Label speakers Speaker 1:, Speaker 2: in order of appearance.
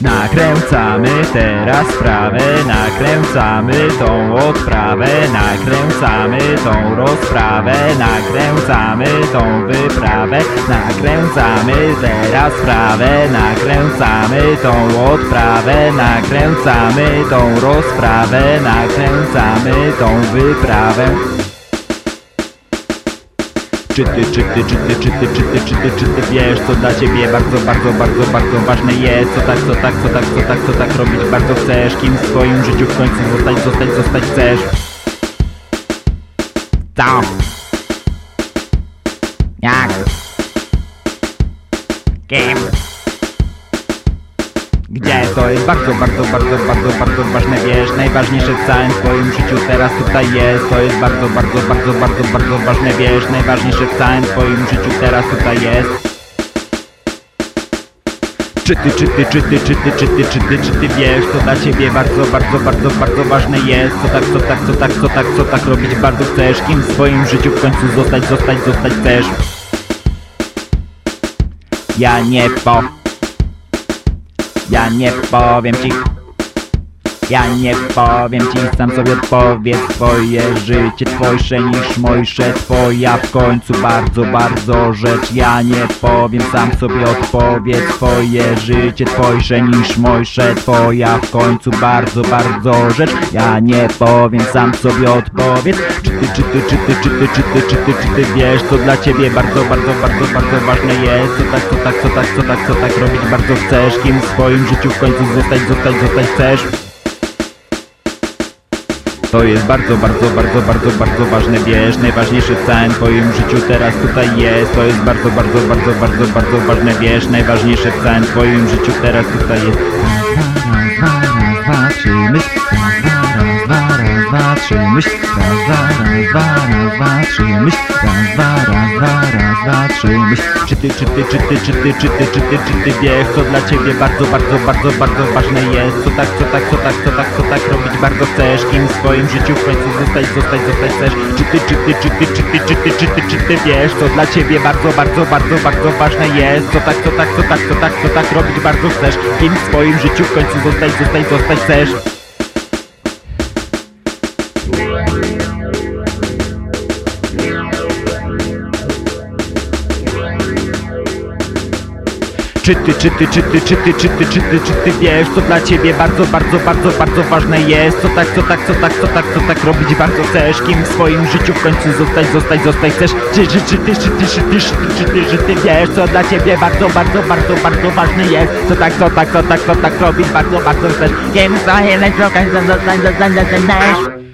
Speaker 1: Nakręcamy teraz sprawę, nakręcamy tą odprawę, nakręcamy tą rozprawę, nakręcamy tą wyprawę, nakręcamy teraz sprawę, nakręcamy tą odprawę, nakręcamy tą rozprawę, nakręcamy tą wyprawę. Czy ty, czy ty, czy ty, czy ty, czy ty, czy ty, czy ty wiesz, co dla ciebie bardzo, bardzo, bardzo, bardzo ważne jest Co tak, co tak, co tak, co tak, co tak robić bardzo chcesz Kim w swoim życiu w końcu zostać, zostać, zostać chcesz Co? Jak? Kim? To jest bardzo, bardzo, bardzo, bardzo, bardzo ważne, wiesz Najważniejsze w całym twoim życiu teraz tutaj jest. To jest bardzo, bardzo, bardzo, bardzo, bardzo ważne, wiesz Najważniejsze w całym twoim życiu teraz tutaj jest. Czy ty, czy ty, czy ty, czy ty, czy ty, czy ty, czy ty wiesz, co dla ciebie bardzo, bardzo, bardzo, bardzo ważne jest? Co tak, co tak, co tak, co tak, co tak robić bardzo chcesz? Kim w swoim życiu w końcu zostać, zostać, zostać chcesz? Ja nie po ja nie powiem ci Ja nie powiem ci, sam sobie odpowiedz Twoje życie twojsze niż mojsze. Twoja w końcu bardzo, bardzo rzecz. Ja nie powiem, sam sobie odpowiedz Twoje życie twojsze niż mojsze. Twoja w końcu bardzo, bardzo rzecz. Ja nie powiem, sam sobie odpowiedz. Czy ty, czy ty, czy ty, czy ty, czy ty, czy ty, czy ty wiesz Co dla ciebie bardzo, bardzo, bardzo, bardzo ważne jest? Co tak, co tak, co tak, co tak, co tak robić bardzo chcesz? Kim w swoim życiu w końcu zostać, zostać, zostać chcesz to jest bardzo, bardzo, bardzo, bardzo, bardzo ważne, wiesz Najważniejsze w twoim życiu teraz tutaj jest. To jest bardzo, bardzo, bardzo, bardzo, bardzo ważne, wiesz Najważniejsze w twoim życiu teraz tutaj jest. Raz, dwa, raz, dwa, myśl. Raz, dwa, raz, dwa, trzy, myśl Raz, dwa, raz, trzy, myśl Czy ty, czy ty, czy ty, czy ty, czy ty, czy ty, czy ty wiesz Co dla ciebie bardzo, bardzo, bardzo, bardzo ważne jest Co tak, co tak, co tak, co tak, co tak robić bardzo chcesz Kim w swoim życiu w końcu zostać, zostać, zostać chcesz Czy ty, czy ty, czy ty, czy ty, czy ty, czy ty, czy ty wiesz Co dla ciebie bardzo, bardzo, bardzo, bardzo ważne jest Co tak, co tak, co tak, co tak, co tak robić bardzo chcesz Kim w swoim życiu w końcu zostać, zostać, zostać chcesz Czy ty, czy ty, czy ty, czy ty, czy ty, czy ty, czy ty wiesz, co dla ciebie bardzo, bardzo, bardzo, bardzo ważne jest Co tak, co tak, co tak, co tak, co tak robić bardzo chcesz Kim w swoim życiu w końcu zostać, zostać, zostać chcesz Czy, czy, czy ty, czy ty, czy ty, czy ty, czy ty, czy ty wiesz, co dla ciebie bardzo, bardzo, bardzo, bardzo ważne jest Co tak, co tak, co tak, co tak robić bardzo, bardzo chcesz Kim w swoim życiu w końcu zostać, zostać, zostać chcesz